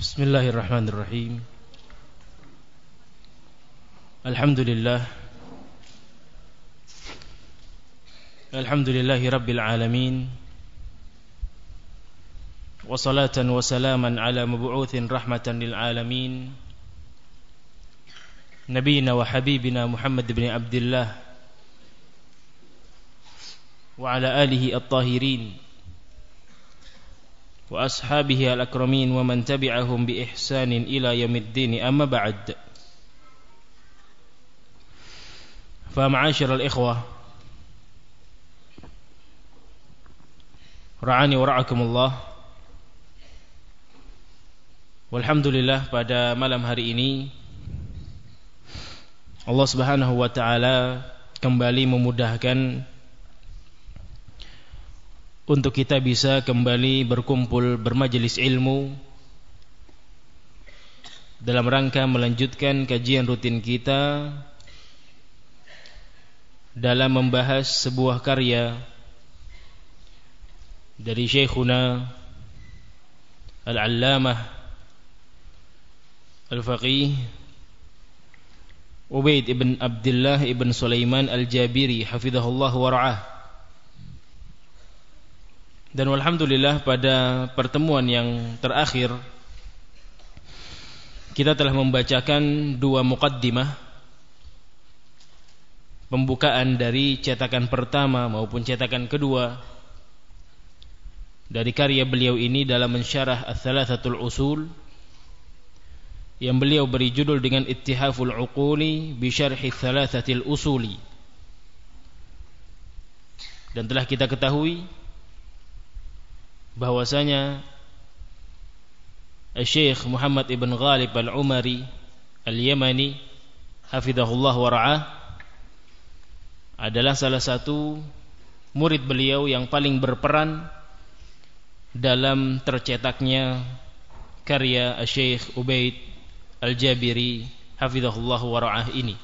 بسم الله الرحمن الرحيم الحمد لله الحمد لله رب العالمين وصلاة وسلاما على مبعوث رحمة للعالمين نبينا وحبيبنا محمد بن عبد الله وعلى آله الطاهرين وأصحابه الأكرمين ومن تبعهم بإحسان إلى يوم الدين أما بعد فمعاشر الإخوة رعاني ورعاكم الله Walhamdulillah pada malam hari ini Allah Subhanahu wa taala kembali memudahkan untuk kita bisa kembali berkumpul bermajelis ilmu dalam rangka melanjutkan kajian rutin kita dalam membahas sebuah karya dari Syekhuna Al-Allamah Al-Faqih Ubaid ibn Abdullah ibn Sulaiman Al-Jabiri hafizahullah wa ra'ah dan alhamdulillah pada pertemuan yang terakhir kita telah membacakan dua mukaddimah pembukaan dari cetakan pertama maupun cetakan kedua dari karya beliau ini dalam mensyarah Ats-Tsalatsatul Usul yang beliau beri judul dengan Ittihaful Uquli bi Syarhi Tsalatsatil Usuli. Dan telah kita ketahui bahwasanya Syekh Muhammad ibn Ghalib al-Umari al-Yamani hafizahullah wa ra'ah adalah salah satu murid beliau yang paling berperan dalam tercetaknya karya Syekh Ubaid Al-Jabiri hafizahullah wa ra'ah ini.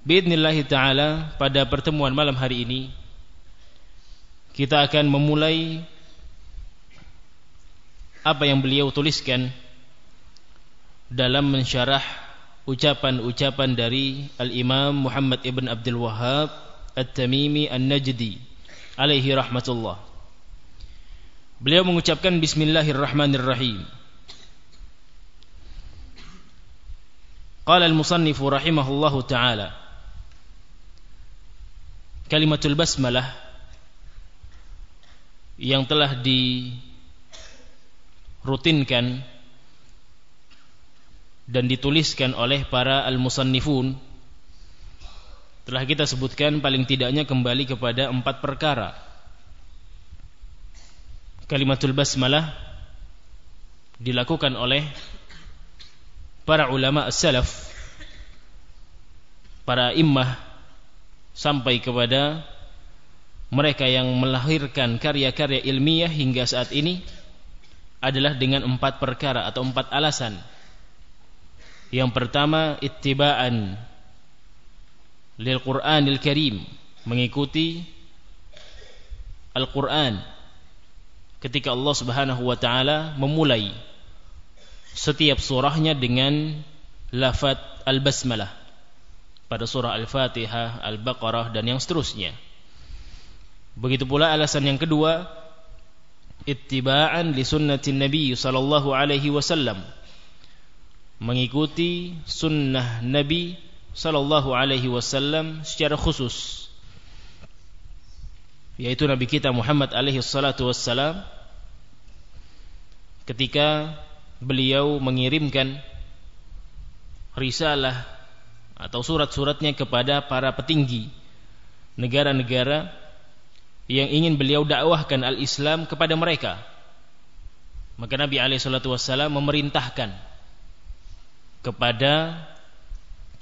Biidznillah taala pada pertemuan malam hari ini kita akan memulai apa yang beliau tuliskan dalam mensyarah ucapan-ucapan dari Al-Imam Muhammad ibn Abdul Wahhab At-Tamimi An-Najdi alaihi rahmatullah. Beliau mengucapkan bismillahirrahmanirrahim. Qala al-musannif rahimahullahu taala Kalimatul basmalah yang telah dirutinkan dan dituliskan oleh para al-musannifun telah kita sebutkan paling tidaknya kembali kepada empat perkara. Kalimatul basmalah dilakukan oleh para ulama as-salaf para immah sampai kepada mereka yang melahirkan karya-karya ilmiah hingga saat ini adalah dengan empat perkara atau empat alasan. Yang pertama ittiba'an lil Qur'anil Karim, mengikuti Al-Qur'an ketika Allah Subhanahu wa taala memulai setiap surahnya dengan lafaz al-basmalah pada surah Al-Fatihah, Al-Baqarah dan yang seterusnya. Begitu pula alasan yang kedua, ittiba'an li sunnatin Nabi sallallahu alaihi wasallam. Mengikuti sunnah Nabi sallallahu alaihi wasallam secara khusus. Yaitu Nabi kita Muhammad alaihi salatu wassalam ketika beliau mengirimkan risalah atau surat-suratnya kepada para petinggi negara-negara yang ingin beliau dakwahkan al-Islam kepada mereka. Maka Nabi wasallam memerintahkan kepada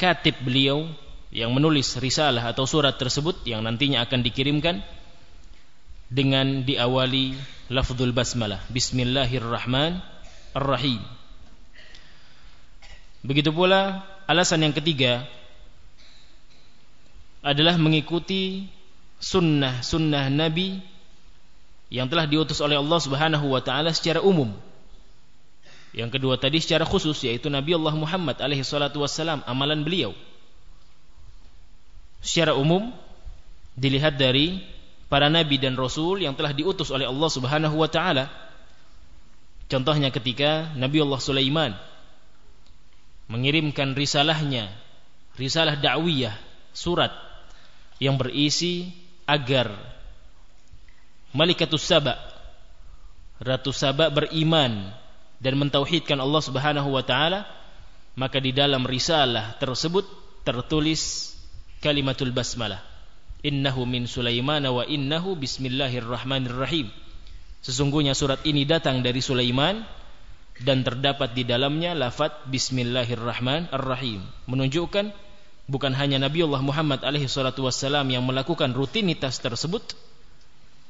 katib beliau yang menulis risalah atau surat tersebut yang nantinya akan dikirimkan dengan diawali lafzul basmalah bismillahirrahmanirrahim begitu pula alasan yang ketiga adalah mengikuti sunnah-sunnah Nabi yang telah diutus oleh Allah Subhanahu wa taala secara umum. Yang kedua tadi secara khusus yaitu Nabi Allah Muhammad alaihi salatu amalan beliau. Secara umum dilihat dari para nabi dan rasul yang telah diutus oleh Allah Subhanahu wa taala. Contohnya ketika Nabi Allah Sulaiman mengirimkan risalahnya, risalah dakwiyah, surat yang berisi agar Malikatus Saba Ratu Saba beriman dan mentauhidkan Allah Subhanahu wa taala maka di dalam risalah tersebut tertulis kalimatul basmalah. Innahu min Sulaiman wa innahu bismillahirrahmanirrahim. Sesungguhnya surat ini datang dari Sulaiman dan terdapat di dalamnya lafaz bismillahirrahmanirrahim menunjukkan bukan hanya Nabi Allah Muhammad alaihi salatu wassalam yang melakukan rutinitas tersebut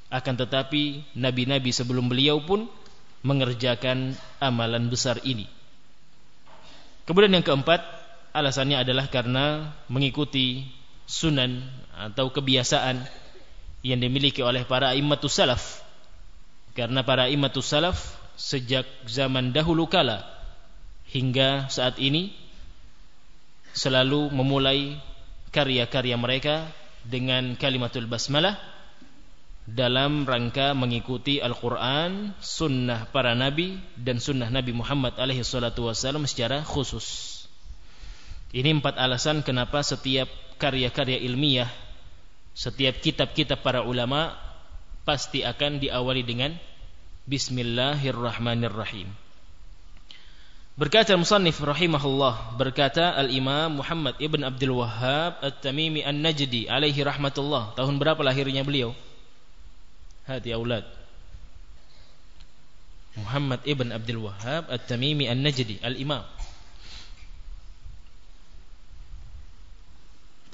akan tetapi nabi-nabi sebelum beliau pun mengerjakan amalan besar ini. Kemudian yang keempat, alasannya adalah karena mengikuti sunan atau kebiasaan yang dimiliki oleh para immatus salaf. Karena para immatus salaf sejak zaman dahulu kala hingga saat ini selalu memulai karya-karya mereka dengan kalimatul basmalah dalam rangka mengikuti Al-Quran, sunnah para nabi dan sunnah Nabi Muhammad alaihi salatu wasallam secara khusus. Ini empat alasan kenapa setiap karya-karya ilmiah, setiap kitab-kitab para ulama pasti akan diawali dengan Bismillahirrahmanirrahim. Berkata Musannif rahimahullah Berkata Al-Imam Muhammad Ibn Abdul Wahhab At-Tamimi An-Najdi Alaihi rahmatullah. Tahun berapa lahirnya beliau? Hati aulad. Muhammad Ibn Abdul Wahhab At-Tamimi An-Najdi Al-Imam.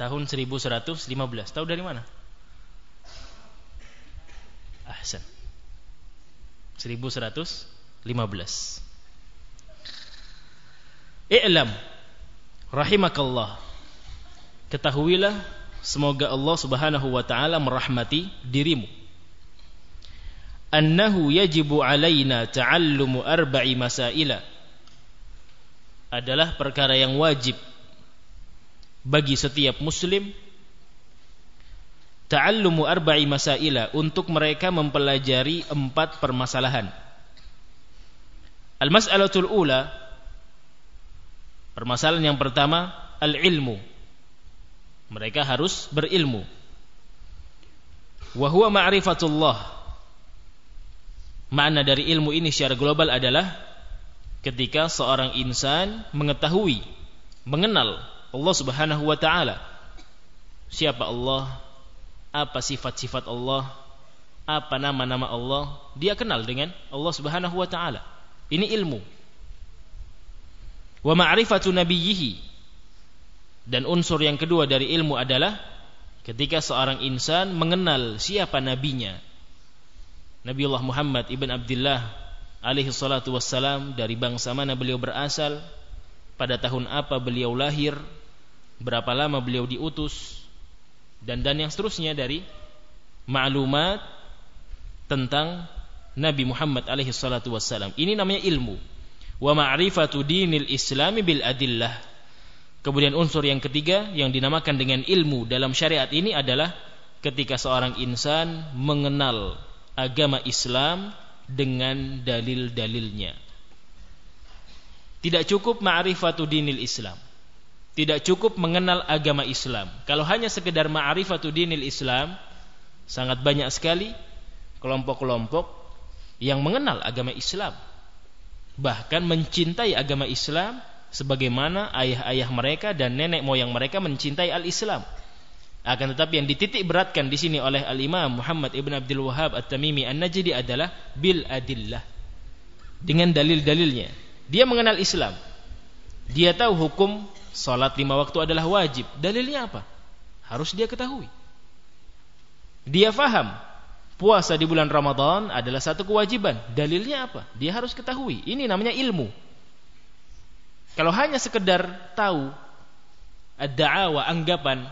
Tahun 1115 Tahu dari mana? Ahsan. 1115 i'lam. Rahimakallah. Ketahuilah semoga Allah Subhanahu wa taala merahmati dirimu. Annahu yajibu alaina ta'allumu arba'i masaila. Adalah perkara yang wajib bagi setiap muslim ta'allumu arba'i masaila untuk mereka mempelajari empat permasalahan. Al-mas'alatul ula permasalahan yang pertama al-ilmu mereka harus berilmu wa huwa ma'rifatullah Makna dari ilmu ini secara global adalah ketika seorang insan mengetahui, mengenal Allah Subhanahu wa taala. Siapa Allah? Apa sifat-sifat Allah? Apa nama-nama Allah? Dia kenal dengan Allah Subhanahu wa taala. Ini ilmu. Wa ma'rifatu nabiyhi. Dan unsur yang kedua dari ilmu adalah ketika seorang insan mengenal siapa nabinya, Nabiullah Muhammad ibn Abdullah alaihi salatu wassalam dari bangsa mana beliau berasal pada tahun apa beliau lahir berapa lama beliau diutus dan dan yang seterusnya dari maklumat tentang Nabi Muhammad alaihi salatu wassalam. Ini namanya ilmu wa ma'rifatu dinil islami bil adillah kemudian unsur yang ketiga yang dinamakan dengan ilmu dalam syariat ini adalah ketika seorang insan mengenal agama Islam dengan dalil-dalilnya. Tidak cukup ma'rifatu dinil Islam. Tidak cukup mengenal agama Islam. Kalau hanya sekedar ma'rifatu dinil Islam, sangat banyak sekali kelompok-kelompok yang mengenal agama Islam. Bahkan mencintai agama Islam sebagaimana ayah-ayah mereka dan nenek moyang mereka mencintai al-Islam. Akan tetapi yang dititik beratkan di sini oleh Al-Imam Muhammad Ibn Abdul Wahab At-Tamimi An-Najdi adalah bil adillah. Dengan dalil-dalilnya. Dia mengenal Islam. Dia tahu hukum salat lima waktu adalah wajib. Dalilnya apa? Harus dia ketahui. Dia faham puasa di bulan Ramadan adalah satu kewajiban. Dalilnya apa? Dia harus ketahui. Ini namanya ilmu. Kalau hanya sekedar tahu ad-da'awa anggapan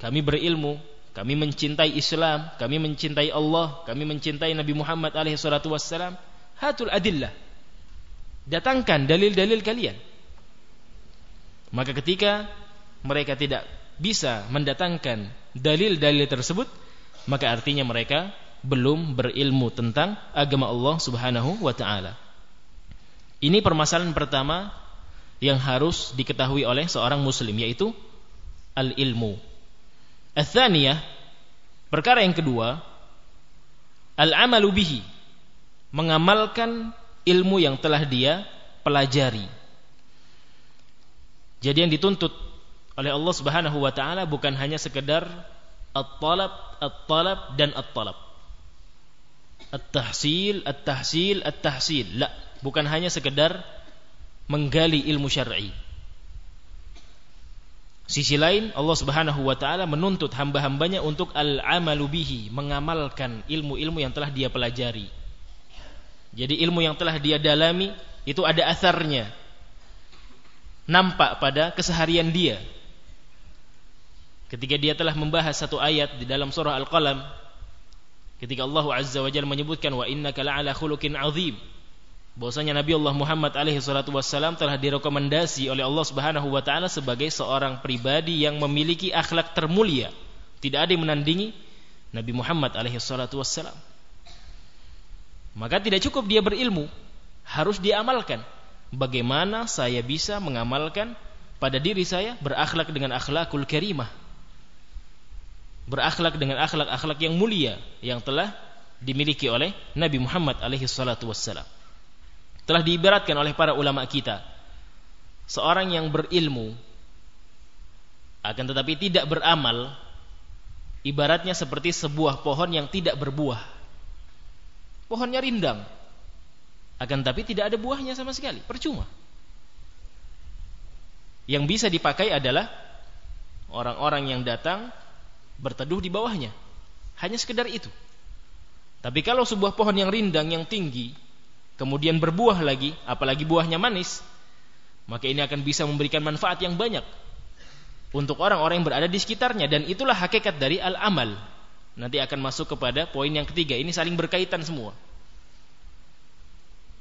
kami berilmu, kami mencintai Islam, kami mencintai Allah, kami mencintai Nabi Muhammad alaihi salatu. Hatul adillah. Datangkan dalil-dalil kalian. Maka ketika mereka tidak bisa mendatangkan dalil-dalil tersebut, maka artinya mereka belum berilmu tentang agama Allah Subhanahu wa taala. Ini permasalahan pertama yang harus diketahui oleh seorang muslim yaitu al-ilmu. Ats-tsaniyah, perkara yang kedua, al-amalu mengamalkan ilmu yang telah dia pelajari. Jadi yang dituntut oleh Allah Subhanahu wa taala bukan hanya sekedar at-talab, at-talab dan at-talab. At-tahsil, at-tahsil, at-tahsil. La, bukan hanya sekedar menggali ilmu syar'i. Sisi lain Allah Subhanahu wa taala menuntut hamba-hambanya untuk al-amalu bihi, mengamalkan ilmu-ilmu yang telah dia pelajari. Jadi ilmu yang telah dia dalami itu ada asarnya. Nampak pada keseharian dia. Ketika dia telah membahas satu ayat di dalam surah Al-Qalam, ketika Allah Azza wa Jalla menyebutkan wa innaka la'ala khuluqin 'azim bahwasanya Nabi Allah Muhammad alaihi salatu wassalam telah direkomendasi oleh Allah Subhanahu wa taala sebagai seorang pribadi yang memiliki akhlak termulia. Tidak ada yang menandingi Nabi Muhammad alaihi salatu wassalam. Maka tidak cukup dia berilmu, harus diamalkan. Bagaimana saya bisa mengamalkan pada diri saya berakhlak dengan akhlakul karimah. Berakhlak dengan akhlak-akhlak yang mulia yang telah dimiliki oleh Nabi Muhammad alaihi salatu wassalam. Telah diibaratkan oleh para ulama kita. Seorang yang berilmu akan tetapi tidak beramal ibaratnya seperti sebuah pohon yang tidak berbuah. Pohonnya rindang akan tapi tidak ada buahnya sama sekali percuma. Yang bisa dipakai adalah orang-orang yang datang berteduh di bawahnya hanya sekedar itu tapi kalau sebuah pohon yang rindang yang tinggi kemudian berbuah lagi, apalagi buahnya manis, maka ini akan bisa memberikan manfaat yang banyak untuk orang-orang yang berada di sekitarnya dan itulah hakikat dari al-amal. Nanti akan masuk kepada poin yang ketiga. Ini saling berkaitan semua.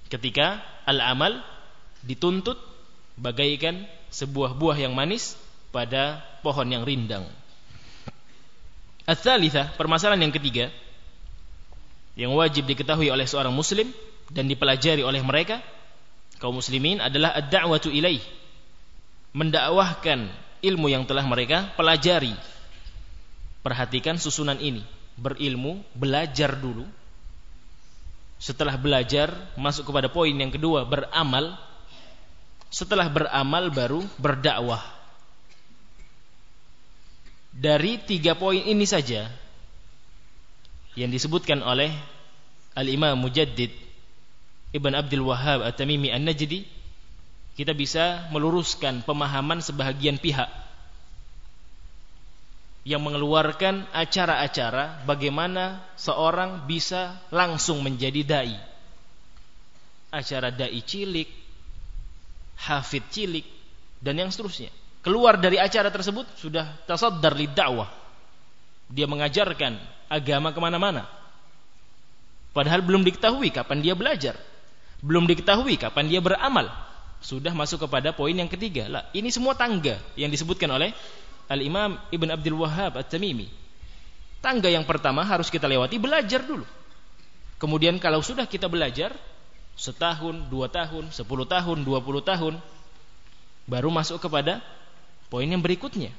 Ketika al-amal dituntut bagaikan sebuah buah yang manis pada pohon yang rindang. Ats-tsalitsah, permasalahan yang ketiga yang wajib diketahui oleh seorang muslim dan dipelajari oleh mereka kaum muslimin adalah ad-da'watu ilaih mendakwahkan ilmu yang telah mereka pelajari. Perhatikan susunan ini berilmu belajar dulu. Setelah belajar masuk kepada poin yang kedua beramal. Setelah beramal baru berdakwah dari tiga poin ini saja yang disebutkan oleh Al-Imam Mujaddid Ibn Abdul Wahhab At-Tamimi An-Najdi kita bisa meluruskan pemahaman sebahagian pihak yang mengeluarkan acara-acara bagaimana seorang bisa langsung menjadi dai. Acara dai cilik, hafid cilik dan yang seterusnya. Keluar dari acara tersebut sudah tasaddar li dakwah. Dia mengajarkan agama ke mana-mana. Padahal belum diketahui kapan dia belajar. Belum diketahui kapan dia beramal. Sudah masuk kepada poin yang ketiga. Lah ini semua tangga yang disebutkan oleh Al-Imam Ibn Abdul Wahhab At-Tamimi. Tangga yang pertama harus kita lewati belajar dulu. Kemudian kalau sudah kita belajar setahun, dua tahun, sepuluh tahun, dua puluh tahun baru masuk kepada poin yang berikutnya.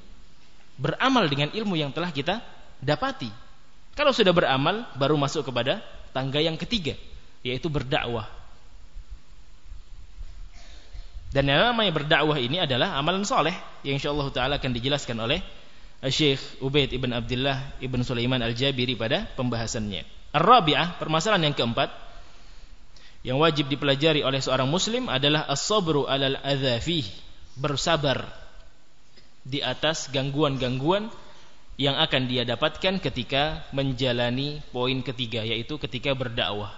Beramal dengan ilmu yang telah kita dapati. Kalau sudah beramal baru masuk kepada tangga yang ketiga yaitu berdakwah. Dan yang namanya berdakwah ini adalah amalan soleh yang insyaallah taala akan dijelaskan oleh Syekh Ubaid ibn Abdullah ibn Sulaiman al-Jabiri pada pembahasannya. Ar-Rabi'ah, permasalahan yang keempat yang wajib dipelajari oleh seorang muslim adalah as-sabru 'alal adzafi, bersabar di atas gangguan-gangguan yang akan dia dapatkan ketika menjalani poin ketiga yaitu ketika berdakwah.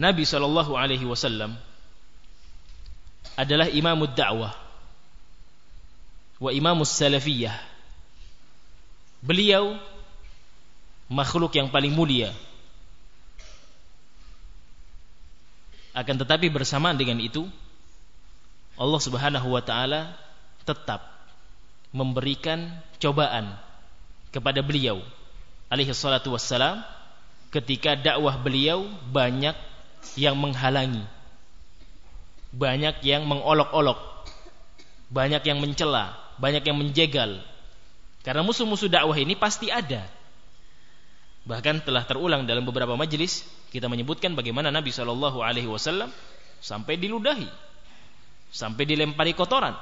Nabi Shallallahu Alaihi Wasallam adalah imamud dakwah wa imamus salafiyah. Beliau makhluk yang paling mulia Akan tetapi bersamaan dengan itu Allah Subhanahu wa taala tetap memberikan cobaan kepada beliau alaihi salatu wassalam ketika dakwah beliau banyak yang menghalangi banyak yang mengolok-olok banyak yang mencela banyak yang menjegal. Karena musuh-musuh dakwah ini pasti ada. Bahkan telah terulang dalam beberapa majelis kita menyebutkan bagaimana Nabi Shallallahu alaihi wasallam sampai diludahi sampai dilempari kotoran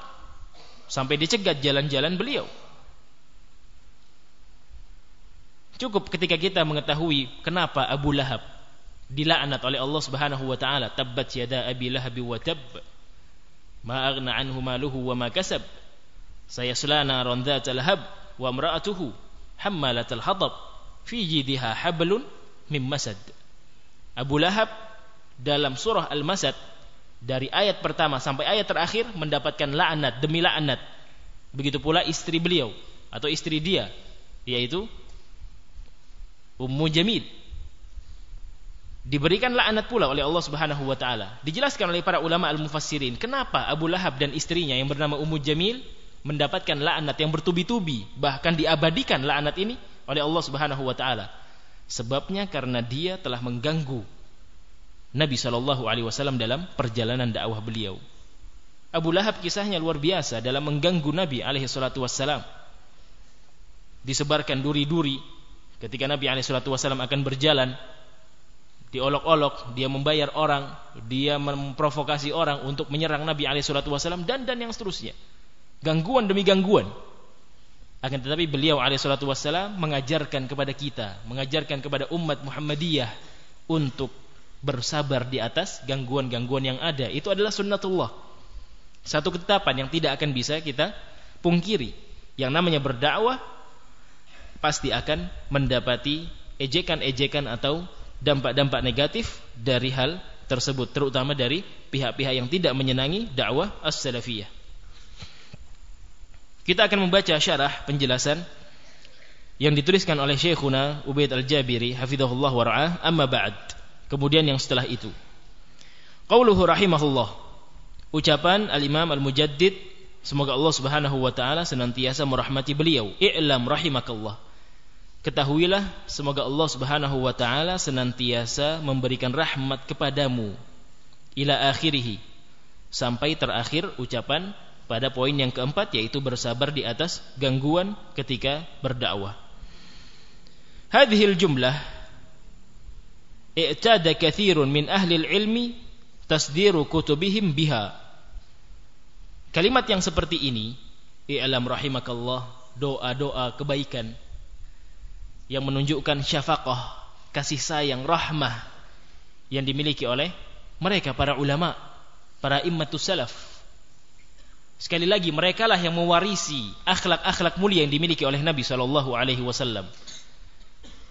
sampai dicegat jalan-jalan beliau Cukup ketika kita mengetahui kenapa Abu Lahab dilaknat oleh Allah Subhanahu wa taala, tabbat yada abi lahab wa tab. Ma aghna anhu maluhu wa ma kasab. Sayasla naran dhatal lahab wa imra'atuhu hammalatal hatab fi jidha hablun min masad. Abu Lahab dalam surah Al-Masad dari ayat pertama sampai ayat terakhir mendapatkan laknat demi laknat. Begitu pula istri beliau atau istri dia yaitu Ummu Jamil diberikan laknat pula oleh Allah Subhanahu wa taala. Dijelaskan oleh para ulama al-mufassirin, kenapa Abu Lahab dan istrinya yang bernama Ummu Jamil mendapatkan laknat yang bertubi-tubi, bahkan diabadikan laknat ini oleh Allah Subhanahu wa taala. Sebabnya karena dia telah mengganggu Nabi Shallallahu alaihi wasallam dalam perjalanan dakwah beliau. Abu Lahab kisahnya luar biasa dalam mengganggu Nabi alaihi salatu wasallam. Disebarkan duri-duri Ketika Nabi SAW akan berjalan, diolok-olok, dia membayar orang, dia memprovokasi orang untuk menyerang Nabi SAW dan dan yang seterusnya. Gangguan demi gangguan. Akan tetapi beliau SAW mengajarkan kepada kita, mengajarkan kepada umat Muhammadiyah untuk bersabar di atas gangguan-gangguan yang ada. Itu adalah sunnatullah. Satu ketetapan yang tidak akan bisa kita pungkiri. Yang namanya berdakwah pasti akan mendapati ejekan-ejekan atau dampak-dampak negatif dari hal tersebut terutama dari pihak-pihak yang tidak menyenangi dakwah as-salafiyah. Kita akan membaca syarah penjelasan yang dituliskan oleh Syekhuna Ubaid Al-Jabiri hafizahullah wa ra'ah amma ba'd. Kemudian yang setelah itu. Qauluhu rahimahullah. Ucapan Al-Imam Al-Mujaddid semoga Allah Subhanahu wa taala senantiasa merahmati beliau. I'lam rahimakallah Ketahuilah semoga Allah Subhanahu wa taala senantiasa memberikan rahmat kepadamu ila akhirih sampai terakhir ucapan pada poin yang keempat yaitu bersabar di atas gangguan ketika berdakwah. Hadhil jumlah i'tada kathirun min ahli ilmi tasdiru kutubihim biha. Kalimat yang seperti ini, i'lam rahimakallah, doa-doa kebaikan yang menunjukkan syafaqah, kasih sayang, rahmah yang dimiliki oleh mereka para ulama, para immatus salaf. Sekali lagi mereka lah yang mewarisi akhlak-akhlak mulia yang dimiliki oleh Nabi sallallahu alaihi wasallam.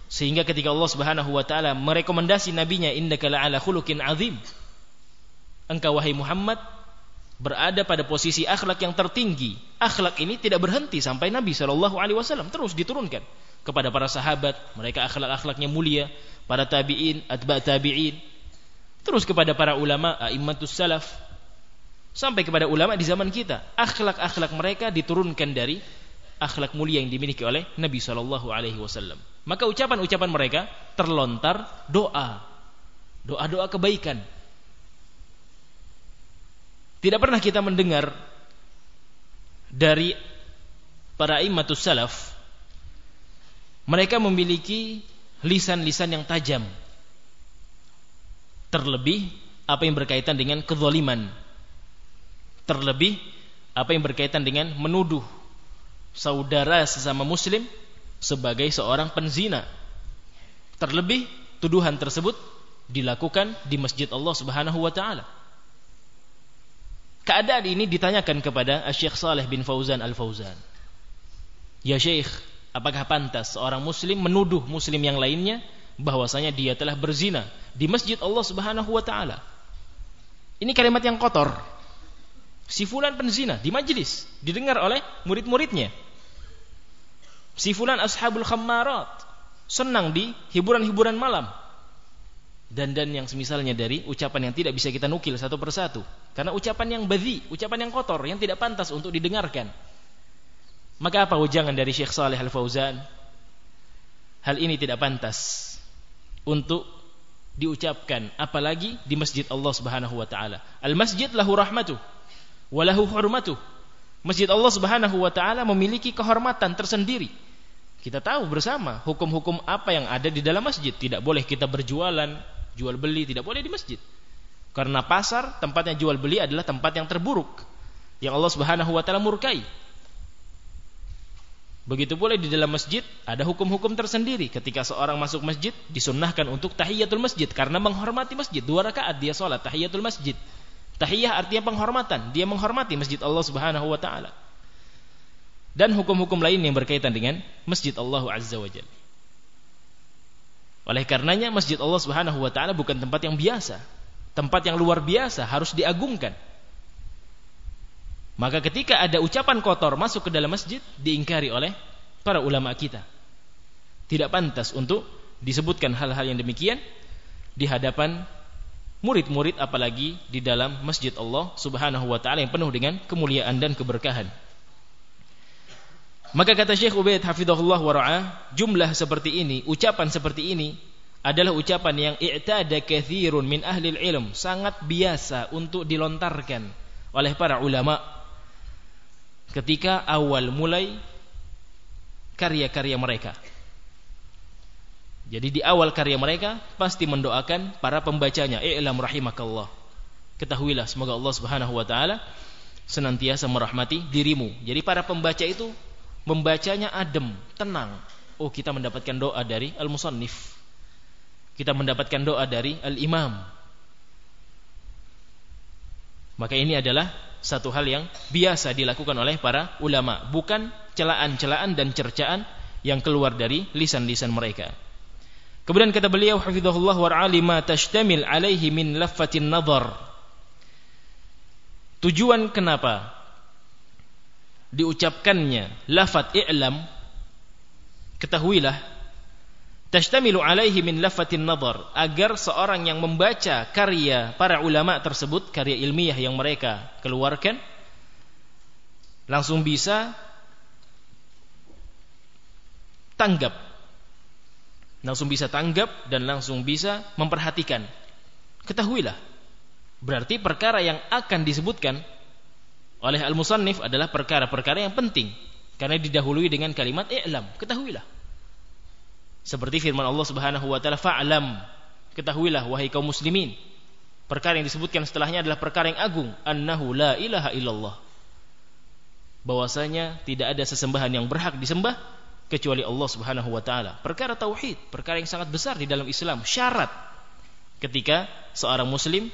Sehingga ketika Allah Subhanahu wa taala merekomendasi nabinya innaka la'ala khuluqin azim. Engkau wahai Muhammad berada pada posisi akhlak yang tertinggi. Akhlak ini tidak berhenti sampai Nabi sallallahu alaihi wasallam terus diturunkan kepada para sahabat, mereka akhlak-akhlaknya mulia, para tabi'in, atba' tabi'in. Terus kepada para ulama, a'immatus salaf. Sampai kepada ulama di zaman kita, akhlak-akhlak mereka diturunkan dari akhlak mulia yang dimiliki oleh Nabi sallallahu alaihi wasallam. Maka ucapan-ucapan mereka terlontar doa. Doa-doa kebaikan. Tidak pernah kita mendengar dari para immatus salaf mereka memiliki lisan-lisan yang tajam. Terlebih apa yang berkaitan dengan kezaliman. Terlebih apa yang berkaitan dengan menuduh saudara sesama muslim sebagai seorang penzina. Terlebih tuduhan tersebut dilakukan di masjid Allah Subhanahu wa taala. Keadaan ini ditanyakan kepada Syekh Saleh bin Fauzan Al-Fauzan. Ya Syekh, Apakah pantas seorang muslim menuduh muslim yang lainnya bahwasanya dia telah berzina di masjid Allah Subhanahu wa taala? Ini kalimat yang kotor. Si fulan penzina di majlis didengar oleh murid-muridnya. Si fulan ashabul khammarat. Senang di hiburan-hiburan malam. dan dan yang semisalnya dari ucapan yang tidak bisa kita nukil satu persatu. Karena ucapan yang badhi, ucapan yang kotor yang tidak pantas untuk didengarkan. Maka apa ujangan dari Syekh Saleh Al-Fauzan? Hal ini tidak pantas untuk diucapkan apalagi di masjid Allah Subhanahu wa taala. Al-masjid lahu rahmatuh wa lahu hurmatuh. Masjid Allah Subhanahu wa taala memiliki kehormatan tersendiri kita tahu bersama hukum-hukum apa yang ada di dalam masjid tidak boleh kita berjualan jual beli tidak boleh di masjid. Karena pasar tempatnya jual beli adalah tempat yang terburuk yang Allah Subhanahu wa taala murkai. Begitu pula di dalam masjid ada hukum-hukum tersendiri. Ketika seorang masuk masjid disunnahkan untuk tahiyatul masjid karena menghormati masjid. Dua rakaat dia sholat tahiyatul masjid. Tahiyah artinya penghormatan. Dia menghormati masjid Allah Subhanahu wa taala. Dan hukum-hukum lain yang berkaitan dengan masjid Allah Azza wa Jalla. Oleh karenanya masjid Allah Subhanahu wa taala bukan tempat yang biasa, tempat yang luar biasa harus diagungkan. Maka ketika ada ucapan kotor masuk ke dalam masjid diingkari oleh para ulama kita. Tidak pantas untuk disebutkan hal-hal yang demikian di hadapan murid-murid apalagi di dalam masjid Allah Subhanahu wa taala yang penuh dengan kemuliaan dan keberkahan. Maka kata Syekh Ubaid hafizahullah wa ra'ah, jumlah seperti ini, ucapan seperti ini adalah ucapan yang i'tada kathirun min ahli ilm, sangat biasa untuk dilontarkan oleh para ulama ketika awal mulai karya-karya mereka. Jadi di awal karya mereka pasti mendoakan para pembacanya, "I'lam rahimakallah." Ketahuilah semoga Allah Subhanahu wa taala senantiasa merahmati dirimu. Jadi para pembaca itu membacanya adem, tenang. Oh, kita mendapatkan doa dari al-musannif. Kita mendapatkan doa dari al-imam. Maka ini adalah satu hal yang biasa dilakukan oleh para ulama, bukan celaan-celaan dan cercaan yang keluar dari lisan-lisan mereka. Kemudian kata beliau hafizahullah war'ali ma tashtamil alaihi min laffatin nadhar. Tujuan kenapa diucapkannya. Lafat i'lam ketahuilah tashtamilu alaihi min lafatin nadhar agar seorang yang membaca karya para ulama tersebut karya ilmiah yang mereka keluarkan langsung bisa tanggap. Langsung bisa tanggap dan langsung bisa memperhatikan. Ketahuilah berarti perkara yang akan disebutkan oleh al-musannif adalah perkara-perkara yang penting. Karena didahului dengan kalimat i'lam ketahuilah. Seperti firman Allah Subhanahu wa taala fa'lam ketahuilah wahai kaum muslimin. Perkara yang disebutkan setelahnya adalah perkara yang agung annahu la ilaha illallah. Bahwasanya tidak ada sesembahan yang berhak disembah kecuali Allah Subhanahu wa taala. Perkara tauhid perkara yang sangat besar di dalam Islam syarat ketika seorang muslim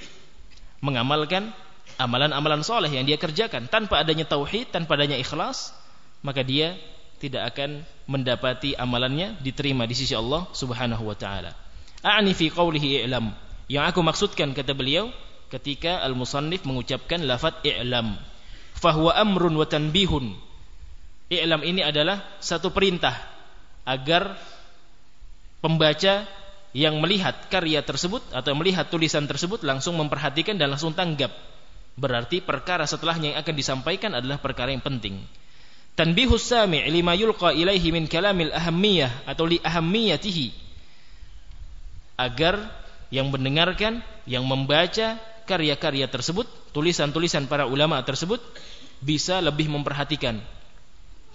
mengamalkan amalan-amalan soleh yang dia kerjakan tanpa adanya tauhid, tanpa adanya ikhlas, maka dia tidak akan mendapati amalannya diterima di sisi Allah Subhanahu wa taala. A'ni. Yang aku maksudkan kata beliau ketika al-musannif mengucapkan lafaz i'lam. Fahuwa amrun wa tanbihun. I'lam ini adalah satu perintah agar pembaca yang melihat karya tersebut atau melihat tulisan tersebut langsung memperhatikan dan langsung tanggap Berarti perkara setelahnya yang akan disampaikan adalah perkara yang penting. Tanbihus sami' lima yulqa ilaihi min kalamil ahammiyah atau li ahammiyatihi. Agar yang mendengarkan, yang membaca karya-karya tersebut, tulisan-tulisan para ulama tersebut bisa lebih memperhatikan.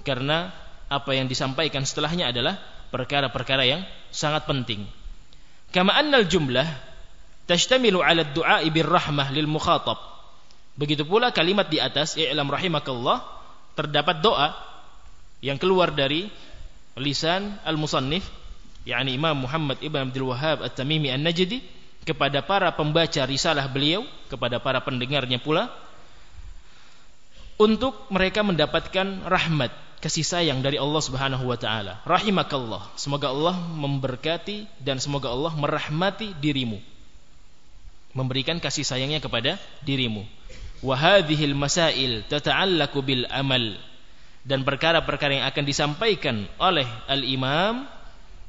Karena apa yang disampaikan setelahnya adalah perkara-perkara yang sangat penting. Kama annal jumlah tashtamilu ala du'a birrahmah lil mukhatab Begitu pula kalimat di atas i'lam rahimakallah terdapat doa yang keluar dari lisan al-musannif yakni Imam Muhammad Ibn Abdul Wahhab At-Tamimi An-Najdi kepada para pembaca risalah beliau kepada para pendengarnya pula untuk mereka mendapatkan rahmat kasih sayang dari Allah Subhanahu wa taala. Rahimakallah. Semoga Allah memberkati dan semoga Allah merahmati dirimu. Memberikan kasih sayangnya kepada dirimu wa hadhil masail tata'allaqu bil dan perkara-perkara yang akan disampaikan oleh al-imam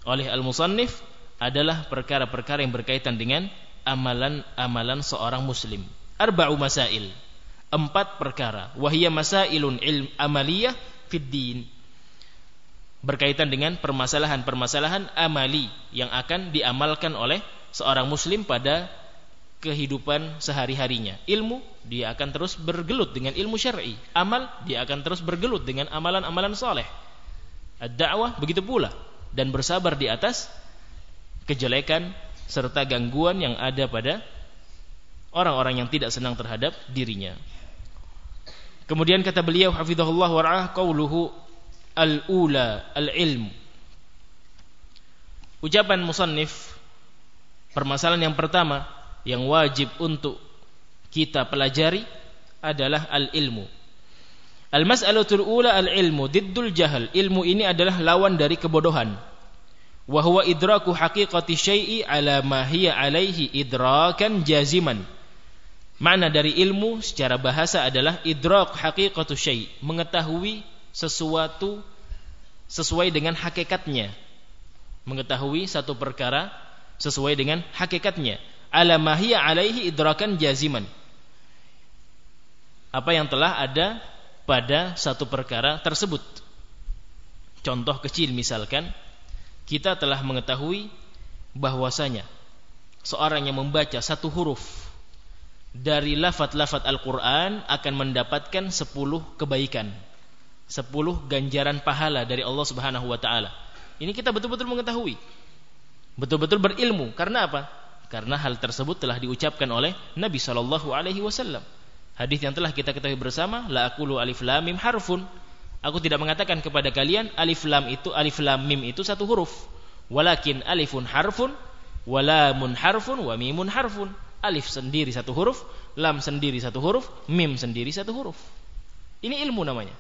oleh al-musannif adalah perkara-perkara yang berkaitan dengan amalan-amalan seorang muslim. Arba'u masail. Empat perkara. Wahia masailun ilm amaliyah fid din. Berkaitan dengan permasalahan-permasalahan amali yang akan diamalkan oleh seorang muslim pada kehidupan sehari-harinya. Ilmu dia akan terus bergelut dengan ilmu syar'i. Amal dia akan terus bergelut dengan amalan-amalan soleh. Ad-da'wah begitu pula dan bersabar di atas kejelekan serta gangguan yang ada pada orang-orang yang tidak senang terhadap dirinya. Kemudian kata beliau hafizahullah wara'ah qauluhu al-ula al-ilm. Ucapan musannif permasalahan yang pertama yang wajib untuk kita pelajari adalah al-ilmu. Al-mas'alatul ula al-ilmu diddul jahal. Ilmu ini adalah lawan dari kebodohan. Wa huwa idraku haqiqati syai'i ala ma hiya alaihi idrakan jaziman. Makna dari ilmu secara bahasa adalah idrak haqiqatu syai', mengetahui sesuatu sesuai dengan hakikatnya. Mengetahui satu perkara sesuai dengan hakikatnya. Ala ma hiya alaihi idrakan jaziman. Apa yang telah ada pada satu perkara tersebut. Contoh kecil misalkan kita telah mengetahui bahwasanya seorang yang membaca satu huruf dari lafat-lafat Al-Quran akan mendapatkan sepuluh kebaikan sepuluh ganjaran pahala dari Allah subhanahu wa ta'ala ini kita betul-betul mengetahui betul-betul berilmu karena apa? Karena hal tersebut telah diucapkan oleh Nabi Shallallahu Alaihi Wasallam Hadis yang telah kita ketahui bersama, la alif lam mim harfun. Aku tidak mengatakan kepada kalian alif lam itu alif lam mim itu satu huruf. Walakin alifun harfun, walamun harfun, wa mimun harfun. Alif sendiri satu huruf, lam sendiri satu huruf, mim sendiri satu huruf. Ini ilmu namanya.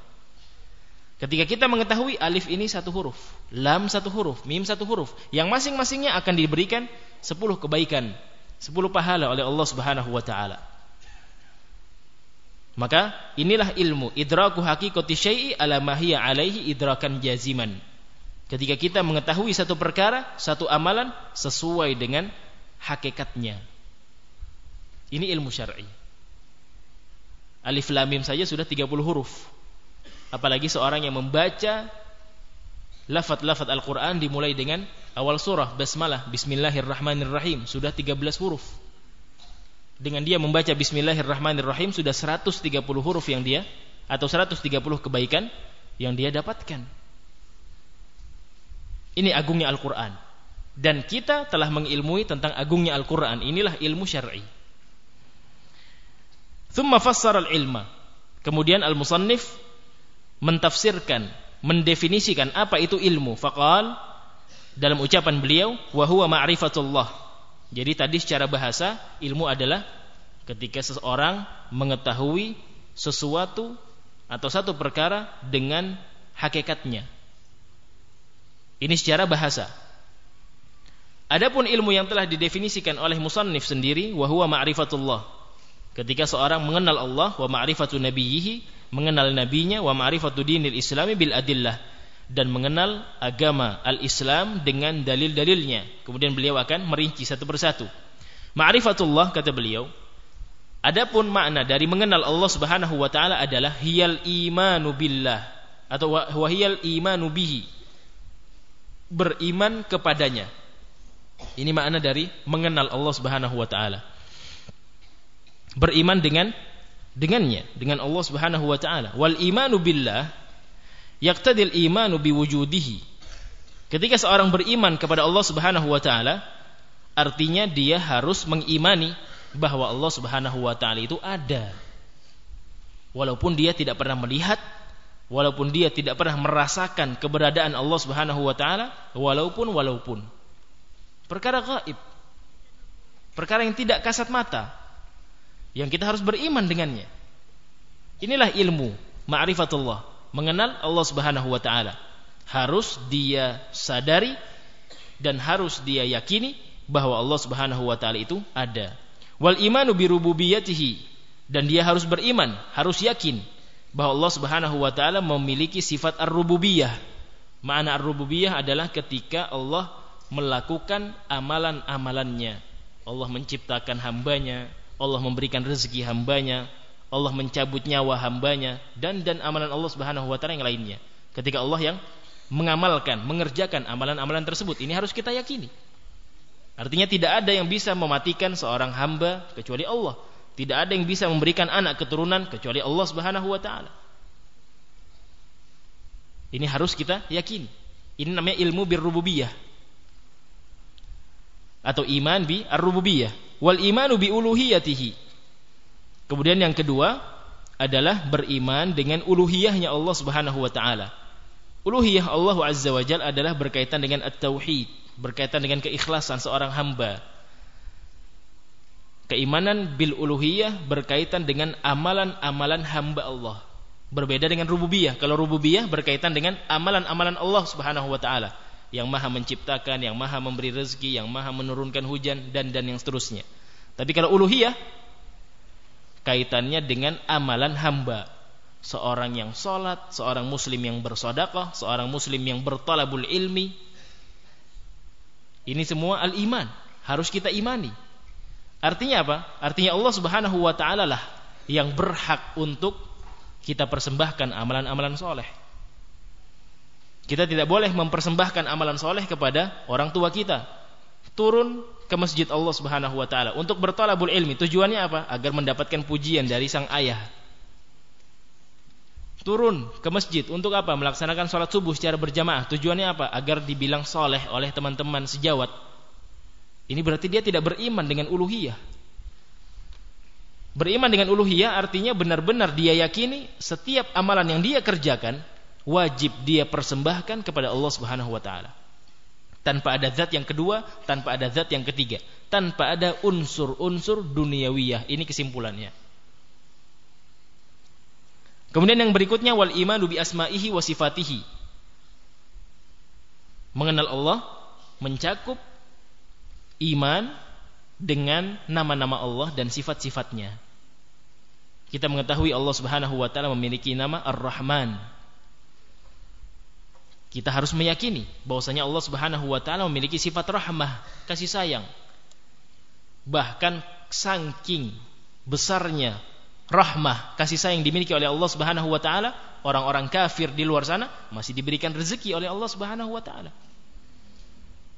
Ketika kita mengetahui alif ini satu huruf, lam satu huruf, mim satu huruf, yang masing-masingnya akan diberikan sepuluh kebaikan, sepuluh pahala oleh Allah Subhanahu wa taala. Maka inilah ilmu idraku haqiqati syai'i ala ma hiya alaihi idrakan jaziman. Ketika kita mengetahui satu perkara, satu amalan sesuai dengan hakikatnya. Ini ilmu syar'i. Alif lam mim saja sudah 30 huruf. Apalagi seorang yang membaca lafaz-lafaz Al-Qur'an dimulai dengan awal surah basmalah bismillahirrahmanirrahim sudah 13 huruf dengan dia membaca bismillahirrahmanirrahim sudah 130 huruf yang dia atau 130 kebaikan yang dia dapatkan. Ini agungnya Al-Qur'an. Dan kita telah mengilmui tentang agungnya Al-Qur'an. Inilah ilmu syar'i. Thumma fassara al-ilma. Kemudian al-musannif mentafsirkan, mendefinisikan apa itu ilmu. Faqal dalam ucapan beliau wa huwa ma'rifatullah jadi tadi secara bahasa ilmu adalah ketika seseorang mengetahui sesuatu atau satu perkara dengan hakikatnya. Ini secara bahasa. Adapun ilmu yang telah didefinisikan oleh musannif sendiri wahwa ma'rifatullah. Ketika seorang mengenal Allah wa ma'rifatu nabiyhi, mengenal nabinya wa ma'rifatu dinil islami bil adillah dan mengenal agama al-Islam dengan dalil-dalilnya. Kemudian beliau akan merinci satu persatu. Ma'rifatullah kata beliau, adapun makna dari mengenal Allah Subhanahu wa taala adalah hiyal imanu billah atau wahiyal imanu bihi. Beriman kepadanya. Ini makna dari mengenal Allah Subhanahu wa taala. Beriman dengan dengannya, dengan Allah Subhanahu wa taala. Wal imanu billah yaqtadil imanu biwujudihi. Ketika seorang beriman kepada Allah Subhanahu wa taala, artinya dia harus mengimani bahwa Allah Subhanahu wa taala itu ada. Walaupun dia tidak pernah melihat, walaupun dia tidak pernah merasakan keberadaan Allah Subhanahu wa taala, walaupun walaupun perkara gaib. Perkara yang tidak kasat mata yang kita harus beriman dengannya. Inilah ilmu ma'rifatullah mengenal Allah Subhanahu wa taala. Harus dia sadari dan harus dia yakini bahwa Allah Subhanahu wa taala itu ada. Wal imanu bi rububiyyatihi dan dia harus beriman, harus yakin bahwa Allah Subhanahu wa taala memiliki sifat ar-rububiyah. Makna ar-rububiyah adalah ketika Allah melakukan amalan-amalannya. Allah menciptakan hambanya, Allah memberikan rezeki hambanya, Allah mencabut nyawa hambanya dan dan amalan Allah Subhanahu wa taala yang lainnya. Ketika Allah yang mengamalkan, mengerjakan amalan-amalan tersebut, ini harus kita yakini. Artinya tidak ada yang bisa mematikan seorang hamba kecuali Allah. Tidak ada yang bisa memberikan anak keturunan kecuali Allah Subhanahu wa taala. Ini harus kita yakini. Ini namanya ilmu birrububiyah atau iman bi ar-rububiyah wal imanu bi uluhiyatihi. Kemudian yang kedua adalah beriman dengan uluhiyahnya Allah Subhanahu wa taala. Uluhiyah Allah Azza wa Jalla adalah berkaitan dengan at-tauhid, berkaitan dengan keikhlasan seorang hamba. Keimanan bil uluhiyah berkaitan dengan amalan-amalan hamba Allah. Berbeda dengan rububiyah. Kalau rububiyah berkaitan dengan amalan-amalan Allah Subhanahu wa taala yang maha menciptakan, yang maha memberi rezeki, yang maha menurunkan hujan dan dan yang seterusnya. Tapi kalau uluhiyah kaitannya dengan amalan hamba. Seorang yang sholat, seorang muslim yang bersodakoh, seorang muslim yang bertolabul ilmi. Ini semua al-iman. Harus kita imani. Artinya apa? Artinya Allah subhanahu wa ta'ala lah yang berhak untuk kita persembahkan amalan-amalan soleh. Kita tidak boleh mempersembahkan amalan soleh kepada orang tua kita. Turun ke masjid Allah Subhanahu wa taala untuk bertolabul ilmi. Tujuannya apa? Agar mendapatkan pujian dari sang ayah. Turun ke masjid untuk apa? Melaksanakan sholat subuh secara berjamaah. Tujuannya apa? Agar dibilang soleh oleh teman-teman sejawat. Ini berarti dia tidak beriman dengan uluhiyah. Beriman dengan uluhiyah artinya benar-benar dia yakini setiap amalan yang dia kerjakan wajib dia persembahkan kepada Allah Subhanahu wa taala. Tanpa ada zat yang kedua, tanpa ada zat yang ketiga, tanpa ada unsur-unsur duniawiyah. Ini kesimpulannya. Kemudian yang berikutnya wal imanu bi asma'ihi wa sifatihi. Mengenal Allah mencakup iman dengan nama-nama Allah dan sifat-sifatnya. Kita mengetahui Allah Subhanahu wa taala memiliki nama Ar-Rahman, kita harus meyakini bahwasanya Allah Subhanahu wa taala memiliki sifat rahmah, kasih sayang. Bahkan saking besarnya rahmah, kasih sayang dimiliki oleh Allah Subhanahu wa taala, orang-orang kafir di luar sana masih diberikan rezeki oleh Allah Subhanahu wa taala.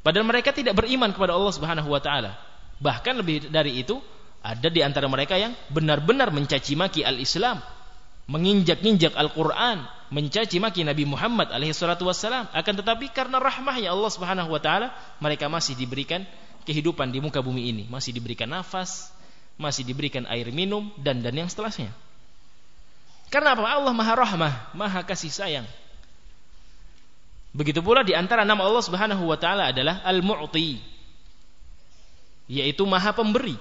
Padahal mereka tidak beriman kepada Allah Subhanahu wa taala. Bahkan lebih dari itu, ada di antara mereka yang benar-benar mencaci maki al-Islam, menginjak-injak Al-Qur'an, mencaci maki Nabi Muhammad alaihi salatu wassalam. Akan tetapi karena rahmahnya Allah Subhanahu wa taala mereka masih diberikan kehidupan di muka bumi ini. Masih diberikan nafas masih diberikan air minum dan dan yang setelahnya. Karena apa? Allah Maha Rahmah Maha kasih sayang. Begitu pula di antara nama Allah Subhanahu wa taala adalah Al-Mu'ti yaitu Maha Pemberi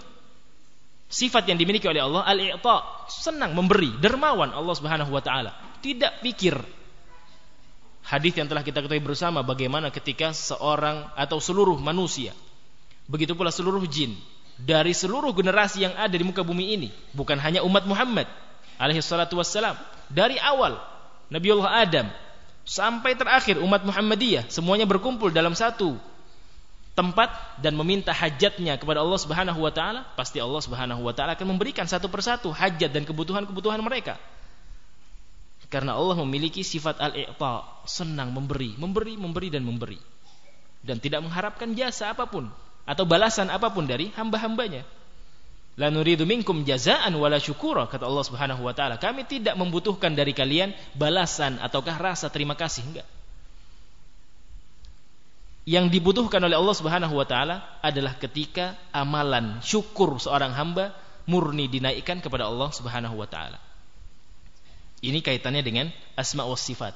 sifat yang dimiliki oleh Allah al-i'ta senang memberi dermawan Allah Subhanahu wa taala. Tidak pikir. Hadis yang telah kita ketahui bersama bagaimana ketika seorang atau seluruh manusia begitu pula seluruh jin dari seluruh generasi yang ada di muka bumi ini bukan hanya umat Muhammad alaihi salatu wassalam dari awal Nabi Allah Adam sampai terakhir umat Muhammadiyah semuanya berkumpul dalam satu tempat dan meminta hajatnya kepada Allah Subhanahu wa taala pasti Allah Subhanahu wa taala akan memberikan satu persatu hajat dan kebutuhan-kebutuhan mereka karena Allah memiliki sifat al-i'ta, senang memberi, memberi, memberi dan memberi. Dan tidak mengharapkan jasa apa pun atau balasan apa pun dari hamba-hambanya. La nuridu minkum jazaan wala syukura kata Allah Subhanahu wa taala. Kami tidak membutuhkan dari kalian balasan ataukah rasa terima kasih enggak. Yang dibutuhkan oleh Allah Subhanahu wa taala adalah ketika amalan syukur seorang hamba murni dinaikkan kepada Allah Subhanahu wa taala. Ini kaitannya dengan asma wa sifat.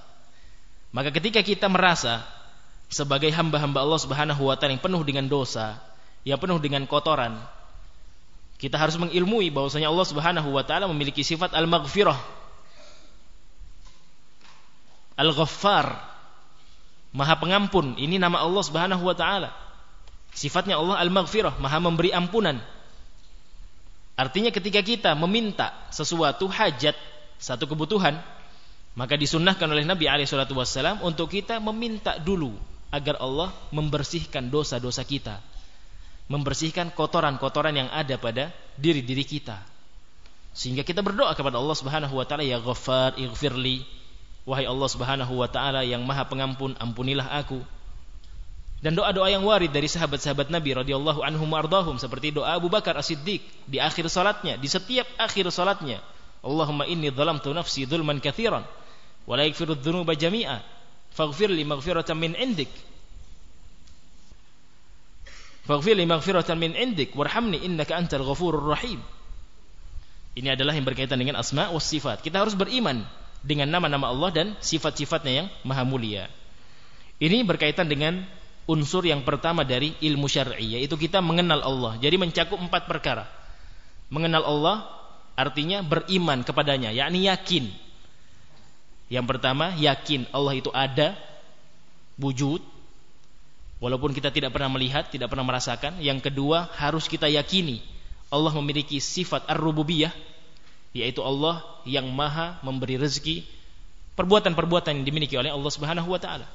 Maka ketika kita merasa sebagai hamba-hamba Allah Subhanahu wa taala yang penuh dengan dosa, yang penuh dengan kotoran, kita harus mengilmui bahwasanya Allah Subhanahu wa taala memiliki sifat al-maghfirah. Al-Ghaffar. Maha pengampun. Ini nama Allah Subhanahu wa taala. Sifatnya Allah Al-Maghfirah, Maha memberi ampunan. Artinya ketika kita meminta sesuatu hajat satu kebutuhan maka disunnahkan oleh Nabi alaihi salatu wasallam untuk kita meminta dulu agar Allah membersihkan dosa-dosa kita. Membersihkan kotoran-kotoran yang ada pada diri-diri kita. Sehingga kita berdoa kepada Allah Subhanahu wa taala, "Ya Ghaffar, ighfirli." Wahai Allah Subhanahu wa taala yang Maha Pengampun, ampunilah aku. Dan doa-doa yang warid dari sahabat-sahabat Nabi radhiyallahu anhum ardahum seperti doa Abu Bakar As-Siddiq di akhir salatnya, di setiap akhir salatnya. Allahumma inni dhalamtu nafsi dzulman katsiran wa dzunuba jami'a faghfir li maghfiratan min indik faghfir li maghfiratan min indik warhamni innaka antal ghafurur rahim ini adalah yang berkaitan dengan asma wa sifat kita harus beriman dengan nama-nama Allah dan sifat-sifatnya yang maha mulia. Ini berkaitan dengan unsur yang pertama dari ilmu syar'i yaitu kita mengenal Allah. Jadi mencakup empat perkara. Mengenal Allah artinya beriman kepadanya yakni yakin. Yang pertama, yakin Allah itu ada, wujud, walaupun kita tidak pernah melihat, tidak pernah merasakan. Yang kedua, harus kita yakini Allah memiliki sifat ar-rububiyah, yaitu Allah yang maha memberi rezeki, perbuatan-perbuatan yang dimiliki oleh Allah Subhanahu wa taala.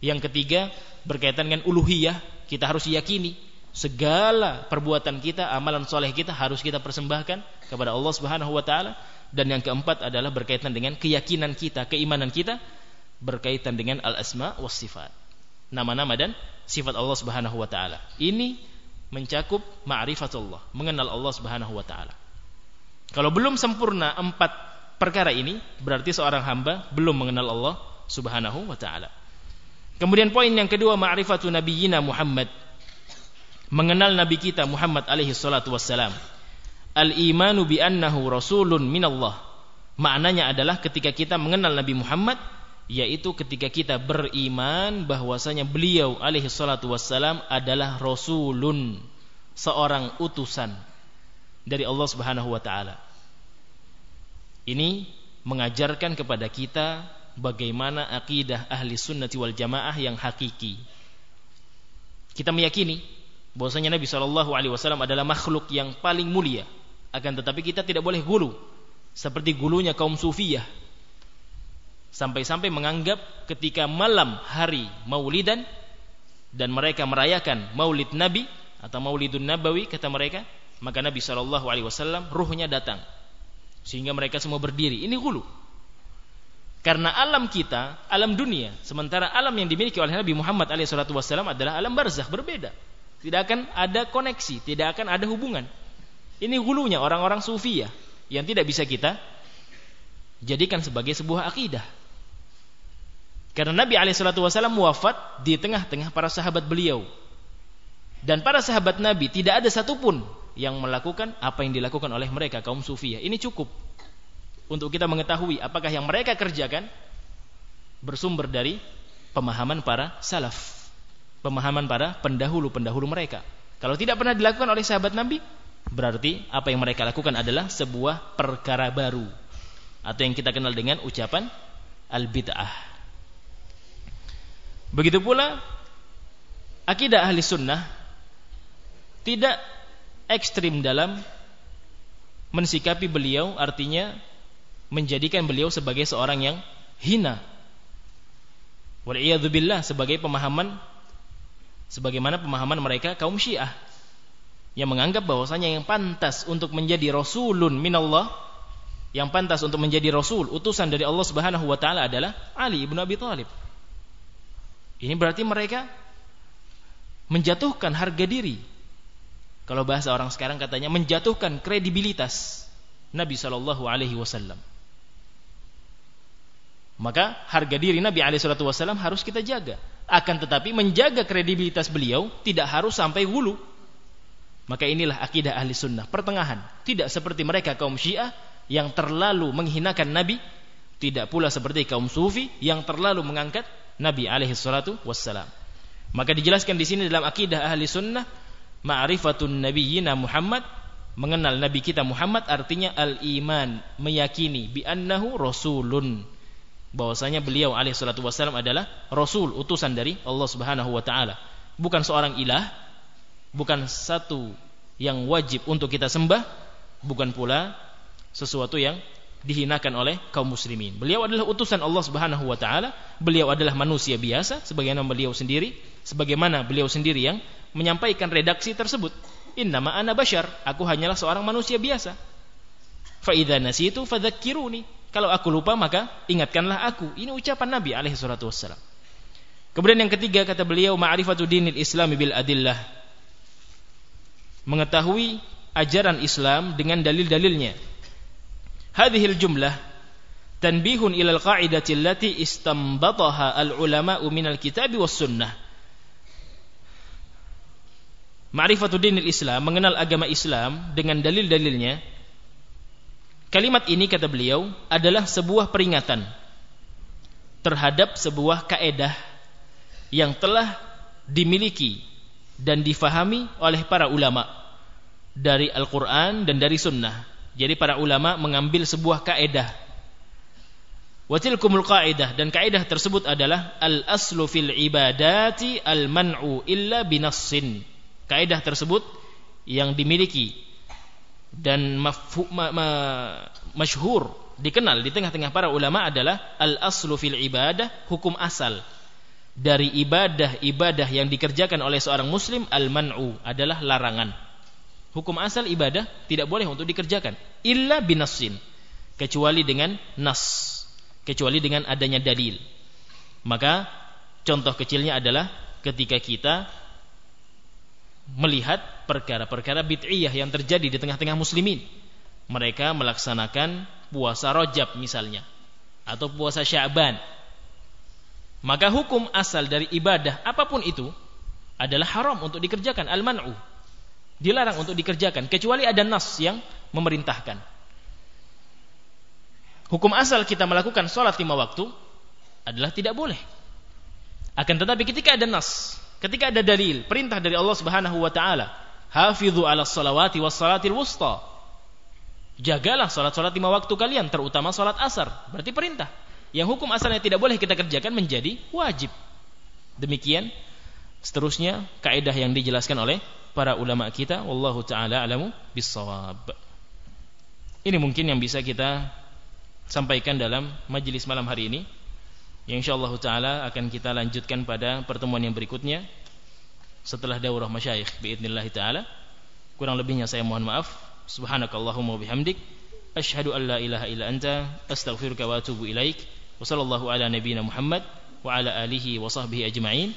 Yang ketiga, berkaitan dengan uluhiyah, kita harus yakini segala perbuatan kita, amalan soleh kita harus kita persembahkan kepada Allah Subhanahu wa taala dan yang keempat adalah berkaitan dengan keyakinan kita, keimanan kita berkaitan dengan al-asma was sifat. Nama-nama dan sifat Allah Subhanahu wa taala. Ini mencakup ma'rifatullah, mengenal Allah Subhanahu wa taala. Kalau belum sempurna empat perkara ini, berarti seorang hamba belum mengenal Allah Subhanahu wa taala. Kemudian poin yang kedua ma'rifatu nabiyyina Muhammad. Mengenal nabi kita Muhammad alaihi salatu wassalam al-imanu bi annahu rasulun minallah. Maknanya adalah ketika kita mengenal Nabi Muhammad yaitu ketika kita beriman bahwasanya beliau alaihi salatu wassalam adalah rasulun, seorang utusan dari Allah Subhanahu wa taala. Ini mengajarkan kepada kita bagaimana akidah ahli sunnati wal jamaah yang hakiki. Kita meyakini bahwasanya Nabi Shallallahu Alaihi Wasallam adalah makhluk yang paling mulia akan tetapi kita tidak boleh gulu seperti gulunya kaum sufiyah sampai-sampai menganggap ketika malam hari maulidan dan mereka merayakan maulid nabi atau maulidun nabawi kata mereka maka Nabi Shallallahu Alaihi Wasallam ruhnya datang. Sehingga mereka semua berdiri. Ini gulu karena alam kita alam dunia sementara alam yang dimiliki oleh Nabi Muhammad SAW adalah alam barzakh berbeda. Tidak akan ada koneksi tidak akan ada hubungan. Ini hulunya orang-orang sufi ya yang tidak bisa kita jadikan sebagai sebuah akidah. Karena Nabi SAW wafat di tengah-tengah para sahabat beliau. Dan para sahabat Nabi tidak ada satupun yang melakukan apa yang dilakukan oleh mereka kaum sufi ya. Ini cukup untuk kita mengetahui apakah yang mereka kerjakan bersumber dari pemahaman para salaf. Pemahaman para pendahulu-pendahulu mereka. Kalau tidak pernah dilakukan oleh sahabat Nabi, Berarti apa yang mereka lakukan adalah sebuah perkara baru atau yang kita kenal dengan ucapan al-bid'ah. Begitu pula akidah ahli sunnah tidak ekstrim dalam mensikapi beliau artinya menjadikan beliau sebagai seorang yang hina. Waliyadzubillah sebagai pemahaman sebagaimana pemahaman mereka kaum Syiah yang menganggap bahwasanya yang pantas untuk menjadi rasulun minallah yang pantas untuk menjadi rasul utusan dari Allah Subhanahu wa taala adalah Ali ibnu Abi Thalib. Ini berarti mereka menjatuhkan harga diri. Kalau bahasa orang sekarang katanya menjatuhkan kredibilitas Nabi Shallallahu alaihi wasallam. Maka harga diri Nabi alaihi wasallam harus kita jaga. Akan tetapi menjaga kredibilitas beliau tidak harus sampai hulu maka inilah akidah ahli sunnah pertengahan tidak seperti mereka kaum syiah yang terlalu menghinakan nabi tidak pula seperti kaum sufi yang terlalu mengangkat nabi alaihi wassalam maka dijelaskan di sini dalam akidah ahli sunnah ma'rifatun nabiyyina Muhammad. Mengenal nabi kita Muhammad artinya al-iman meyakini bi annahu rasulun. Bahwasanya beliau alaihi salatu wassalam adalah rasul utusan dari Allah Subhanahu wa taala. Bukan seorang ilah bukan satu yang wajib untuk kita sembah bukan pula sesuatu yang dihinakan oleh kaum muslimin. Beliau adalah utusan Allah Subhanahu wa taala, beliau adalah manusia biasa sebagaimana beliau sendiri, sebagaimana beliau sendiri yang menyampaikan redaksi tersebut. Innama ana bashar, aku hanyalah seorang manusia biasa. Fa idza nasitu fadzakkiruni. Kalau aku lupa maka ingatkanlah aku. Ini ucapan Nabi alaihi salatu wassalam. Kemudian yang ketiga kata beliau ma'rifatu dinil Islam bil adillah. Mengetahui ajaran Islam dengan dalil-dalilnya hadhil jumlah tanbihun ila al-qa'idati allati istanbataha al-ulama'u min al-kitab was sunnah. Ma'rifatu dinil Islam mengenal agama Islam dengan dalil-dalilnya. Kalimat ini kata beliau adalah sebuah peringatan terhadap sebuah kaedah yang telah dimiliki dan difahami oleh para ulama dari Al-Quran dan dari Sunnah jadi para ulama mengambil sebuah kaedah. Watilkumul kaidah dan kaedah tersebut adalah al aslu fil ibadati al man'u illa binassin. Kaedah tersebut yang dimiliki dan masyhur dikenal di tengah-tengah para ulama adalah al aslu fil ibadah hukum asal dari ibadah-ibadah yang dikerjakan oleh seorang muslim al man'u adalah larangan hukum asal ibadah tidak boleh untuk dikerjakan. Illa binassin. Kecuali dengan nas. Kecuali dengan adanya dalil. Maka contoh kecilnya adalah ketika kita melihat perkara-perkara bid'iyah yang terjadi di tengah-tengah muslimin. Mereka melaksanakan puasa rojab misalnya. Atau puasa sya'ban. Maka hukum asal dari ibadah apa pun itu adalah haram untuk dikerjakan. Al-man'u dilarang untuk dikerjakan kecuali ada nas yang memerintahkan. Hukum asal kita melakukan sholat lima waktu adalah tidak boleh. Akan tetapi ketika ada nas, ketika ada dalil, perintah dari Allah Subhanahu wa taala, "Hafidhu 'ala salawati was salatil wusta." Jagalah salat-salat lima waktu kalian, terutama salat asar. Berarti perintah. Yang hukum asalnya tidak boleh kita kerjakan menjadi wajib. Demikian seterusnya kaidah yang dijelaskan oleh para ulama kita wallahu taala alamu bisawab ini mungkin yang bisa kita sampaikan dalam majelis malam hari ini. Yang insyaallah taala akan kita lanjutkan pada pertemuan yang berikutnya setelah daurah masyayikh biidznillah taala. Kurang lebihnya saya mohon maaf. Subhanakallahumma bihamdik. Asyhadu an la ilaha illa anta. Astaghfiruka wa atubu ilaik. Wa sallallahu ala nabiyyina muhammad wa ala alihi wa sahbihi ajma'in